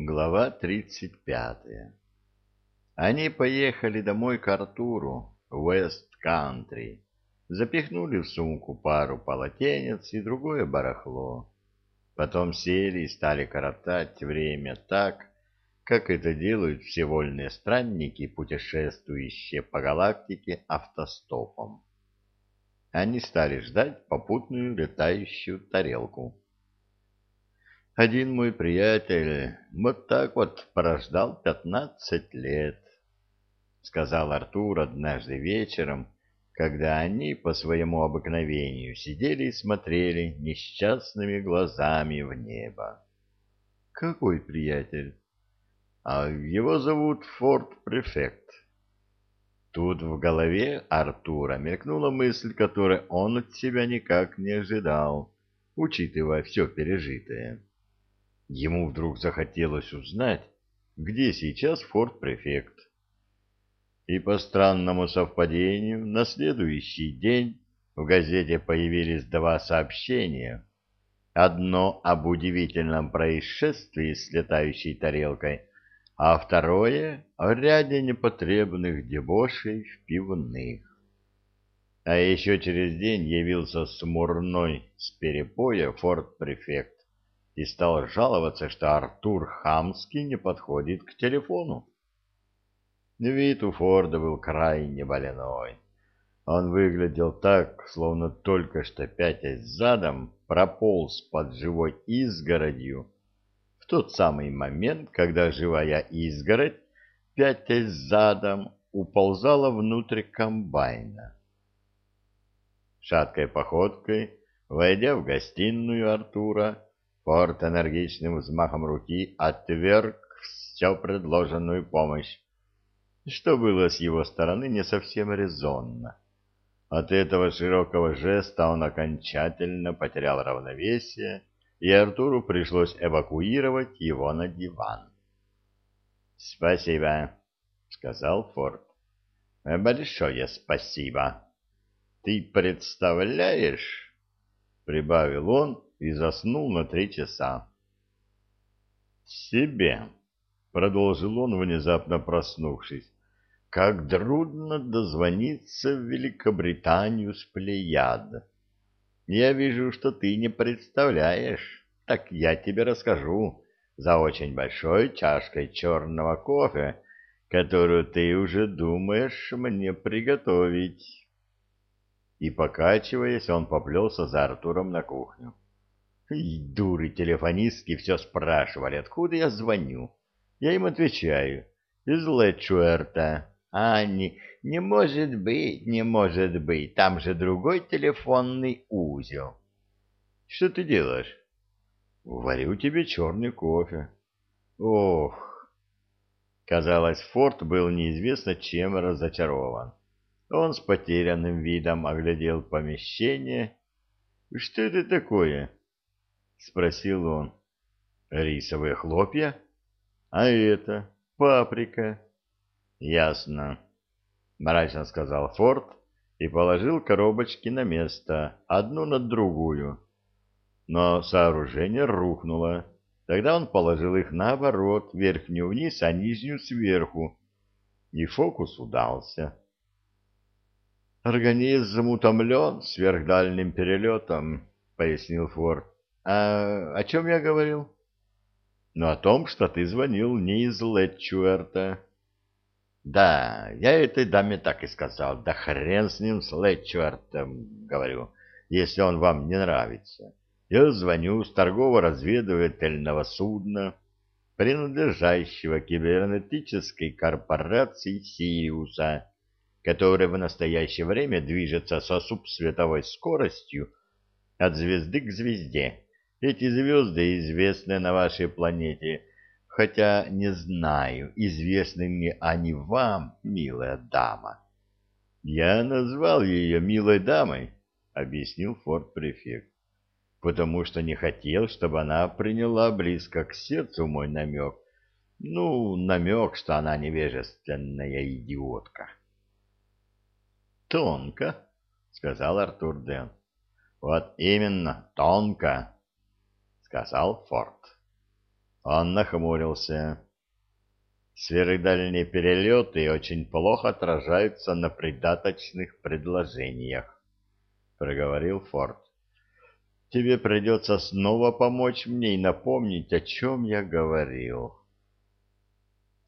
Глава тридцать пятая. Они поехали домой к Артуру, в Уэст-Кантри, запихнули в сумку пару полотенец и другое барахло. Потом сели и стали коротать время так, как это делают все вольные странники, путешествующие по галактике автостопом. Они стали ждать попутную летающую тарелку. Один мой приятель вот так вот прождал пятнадцать лет, — сказал Артур однажды вечером, когда они по своему обыкновению сидели и смотрели несчастными глазами в небо. — Какой приятель? — А его зовут Форд-префект. Тут в голове Артура мелькнула мысль, которой он от себя никак не ожидал, учитывая все пережитое. Ему вдруг захотелось узнать, где сейчас форт-префект. И по странному совпадению на следующий день в газете появились два сообщения. Одно об удивительном происшествии с летающей тарелкой, а второе о ряде непотребных дебошей в пивных. А еще через день явился смурной с перепоя форт-префект и стал жаловаться, что Артур Хамский не подходит к телефону. Вид у Форда был крайне больной. Он выглядел так, словно только что пятясь задом прополз под живой изгородью в тот самый момент, когда живая изгородь, пятясь задом, уползала внутрь комбайна. Шаткой походкой, войдя в гостиную Артура, Форд энергичным взмахом руки отверг всю предложенную помощь, что было с его стороны не совсем резонно. От этого широкого жеста он окончательно потерял равновесие, и Артуру пришлось эвакуировать его на диван. «Спасибо», — сказал Форд. «Большое спасибо. Ты представляешь?» — прибавил он, и заснул на три часа. «Себе», — продолжил он, внезапно проснувшись, — «как трудно дозвониться в Великобританию с Плеяд. Я вижу, что ты не представляешь, так я тебе расскажу за очень большой чашкой черного кофе, которую ты уже думаешь мне приготовить». И, покачиваясь, он поплелся за Артуром на кухню. И дуры телефонистки все спрашивали, откуда я звоню. Я им отвечаю, из Лэчуэрта. А они, не может быть, не может быть, там же другой телефонный узел. Что ты делаешь? Варю тебе черный кофе. Ох! Казалось, Форд был неизвестно чем разочарован. Он с потерянным видом оглядел помещение. Что это такое? — спросил он. «Рисовые хлопья? А это? Паприка?» «Ясно», — мрачно сказал Форд и положил коробочки на место, одну над другую. Но сооружение рухнуло. Тогда он положил их наоборот, верхнюю вниз, а нижнюю сверху. И фокус удался. «Организм утомлен сверхдальним перелетом», — пояснил Форд. А о чем я говорил? Ну, о том, что ты звонил не из Летчуэрта. Да, я этой даме так и сказал. Да хрен с ним, с Летчуэртом, говорю, если он вам не нравится. Я звоню с торгово-разведывательного судна, принадлежащего кибернетической корпорации «Сириуса», которая в настоящее время движется со субсветовой скоростью от звезды к звезде эти звезды известны на вашей планете, хотя не знаю, известны ли они вам, милая дама. Я назвал ее милой дамой, объяснил форт-префект, потому что не хотел, чтобы она приняла близко к сердцу мой намек. Ну, намек, что она невежественная идиотка. Тонко, сказал Артур Дэн. Вот именно, тонко сказал Форд. Он нахмурился. Сверхдальние перелеты очень плохо отражаются на придаточных предложениях, — проговорил Форд. Тебе придется снова помочь мне и напомнить, о чем я говорил.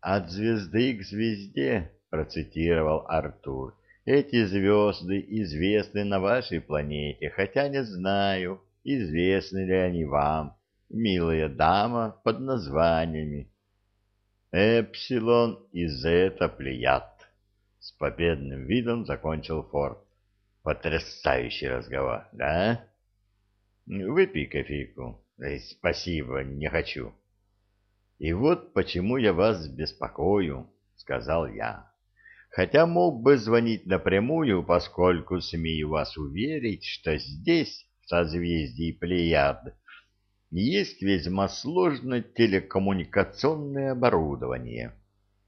«От звезды к звезде», — процитировал Артур, — «эти звезды известны на вашей планете, хотя не знаю, известны ли они вам, милая дама, под названиями. Эпсилон и Зета Плеяд». С победным видом закончил Форд. «Потрясающий разговор, да?» Выпей кофейку. Спасибо, не хочу. И вот почему я вас беспокою, сказал я. Хотя мог бы звонить напрямую, поскольку смею вас уверить, что здесь, в созвездии Плеяд, есть весьма сложное телекоммуникационное оборудование.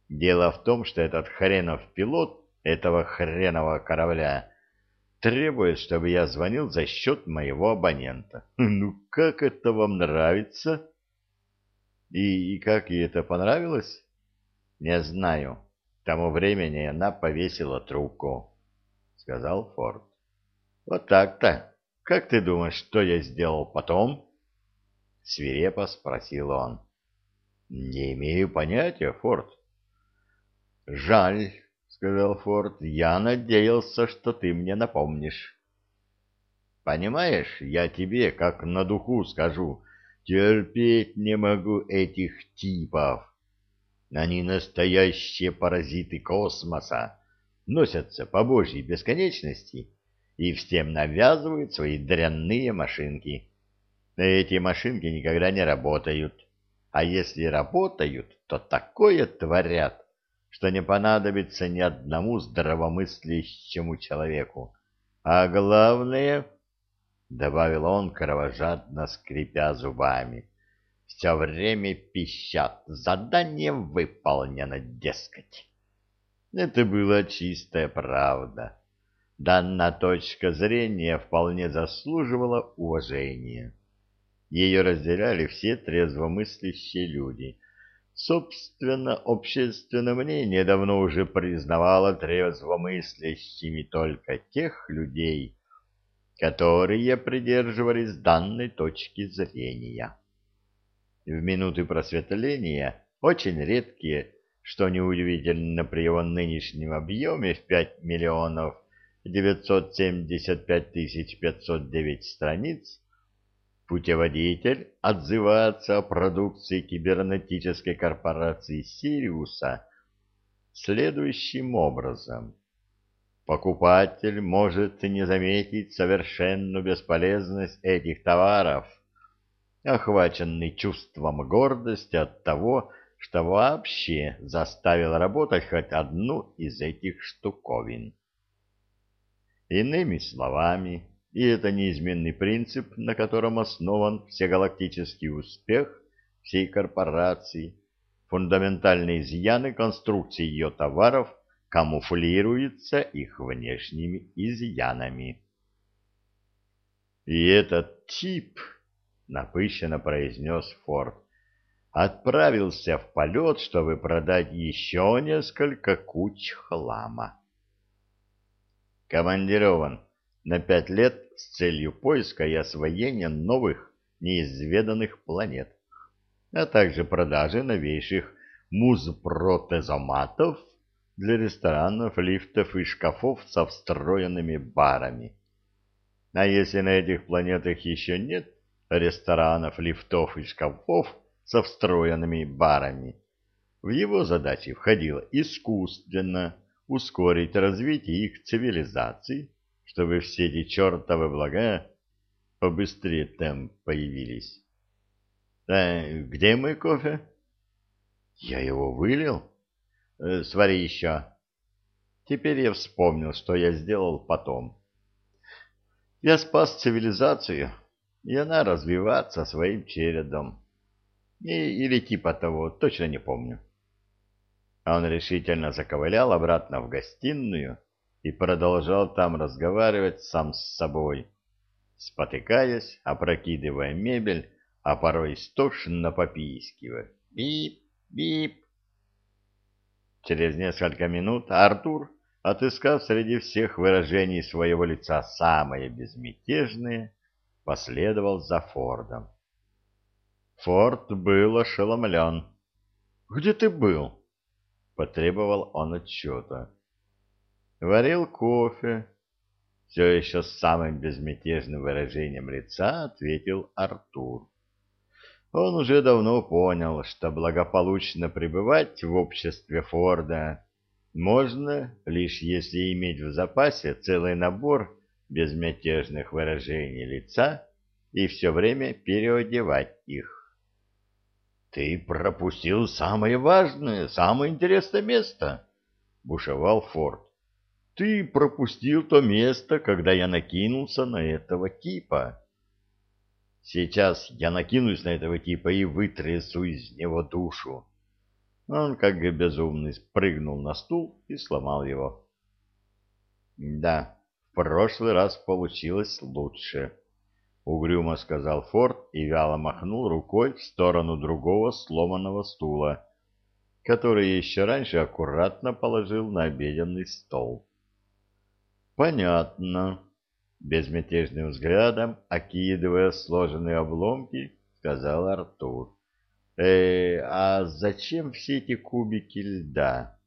Дело в том, что этот хренов пилот этого хренового корабля требует, чтобы я звонил за счет моего абонента. Ну, как это вам нравится? И, и как ей это понравилось? Не знаю. К тому времени она повесила трубку, сказал Форд. Вот так-то. Как ты думаешь, что я сделал потом? Свирепо спросил он. Не имею понятия, Форд. Жаль, сказал Форд, — я надеялся, что ты мне напомнишь. Понимаешь, я тебе, как на духу скажу, терпеть не могу этих типов. Они настоящие паразиты космоса, носятся по божьей бесконечности и всем навязывают свои дрянные машинки. Эти машинки никогда не работают, а если работают, то такое творят, что не понадобится ни одному здравомыслящему человеку. А главное, — добавил он, кровожадно скрипя зубами, — все время пищат, задание выполнено, дескать. Это была чистая правда. Данная точка зрения вполне заслуживала уважения. Ее разделяли все трезвомыслящие люди — Собственно, общественное мнение давно уже признавало трезвомыслящими только тех людей, которые придерживались данной точки зрения. В минуты просветления, очень редкие, что неудивительно при его нынешнем объеме в 5 миллионов 975 тысяч 509 страниц, Путеводитель отзывается о продукции кибернетической корпорации «Сириуса» следующим образом. Покупатель может не заметить совершенную бесполезность этих товаров, охваченный чувством гордости от того, что вообще заставил работать хоть одну из этих штуковин. Иными словами, и это неизменный принцип, на котором основан всегалактический успех всей корпорации. Фундаментальные изъяны конструкции ее товаров камуфлируются их внешними изъянами. И этот тип, напыщенно произнес Форд, отправился в полет, чтобы продать еще несколько куч хлама. Командирован на пять лет с целью поиска и освоения новых неизведанных планет, а также продажи новейших музпротезоматов для ресторанов, лифтов и шкафов со встроенными барами. А если на этих планетах еще нет ресторанов, лифтов и шкафов со встроенными барами, в его задачи входило искусственно ускорить развитие их цивилизаций, чтобы все эти чертовы блага побыстрее там появились. А где мой кофе? Я его вылил. Э, свари еще. Теперь я вспомнил, что я сделал потом. Я спас цивилизацию, и она развиваться своим чередом. И, или типа того, точно не помню. Он решительно заковылял обратно в гостиную, и продолжал там разговаривать сам с собой, спотыкаясь, опрокидывая мебель, а порой истошно попискивая. Бип, бип. Через несколько минут Артур, отыскав среди всех выражений своего лица самое безмятежное, последовал за Фордом. Форд был ошеломлен. «Где ты был?» — потребовал он отчета. «Варил кофе». Все еще с самым безмятежным выражением лица ответил Артур. Он уже давно понял, что благополучно пребывать в обществе Форда можно, лишь если иметь в запасе целый набор безмятежных выражений лица и все время переодевать их. — Ты пропустил самое важное, самое интересное место, — бушевал Форд. — Ты пропустил то место, когда я накинулся на этого типа. Сейчас я накинусь на этого типа и вытрясу из него душу. Он, как безумный, спрыгнул на стул и сломал его. Да, в прошлый раз получилось лучше, — угрюмо сказал Форд и вяло махнул рукой в сторону другого сломанного стула, который еще раньше аккуратно положил на обеденный стол. — Понятно, безмятежным взглядом, окидывая сложенные обломки, сказал Артур. «Э, а зачем все эти кубики льда?»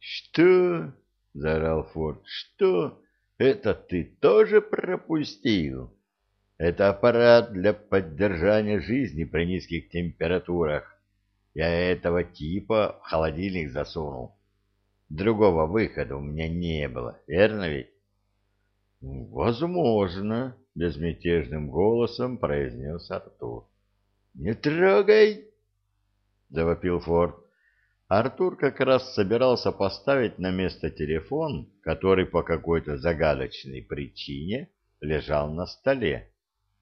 «Что?» — заорал Форд. «Что? Это ты тоже пропустил? Это аппарат для поддержания жизни при низких температурах. Я этого типа в холодильник засунул. Другого выхода у меня не было, верно ведь?» «Возможно», — безмятежным голосом произнес Артур. «Не трогай!» — завопил Форд. Артур как раз собирался поставить на место телефон, который по какой-то загадочной причине лежал на столе.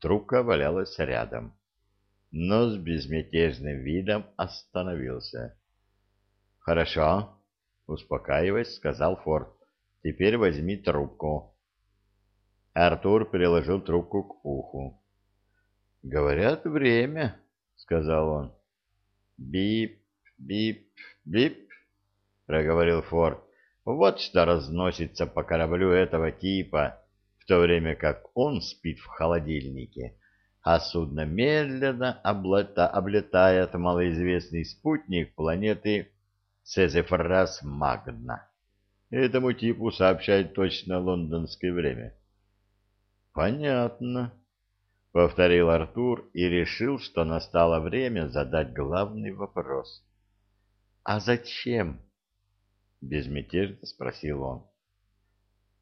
Трубка валялась рядом. Но с безмятежным видом остановился. «Хорошо», — успокаиваясь, сказал Форд. «Теперь возьми трубку». Артур приложил трубку к уху. «Говорят, время», — сказал он. «Бип, бип, бип», — проговорил Форд. «Вот что разносится по кораблю этого типа, в то время как он спит в холодильнике, а судно медленно облета, облетает малоизвестный спутник планеты Сезефрас Магна. Этому типу сообщает точно лондонское время». Понятно, повторил Артур и решил, что настало время задать главный вопрос. А зачем? безмятежно спросил он.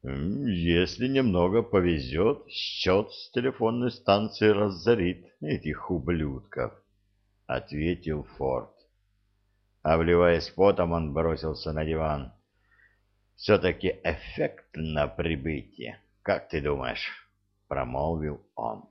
Если немного повезет, счет с телефонной станции разорит этих ублюдков, ответил Форд. Обливаясь потом, он бросился на диван. Все-таки эффектно прибытие, как ты думаешь? промолвил он.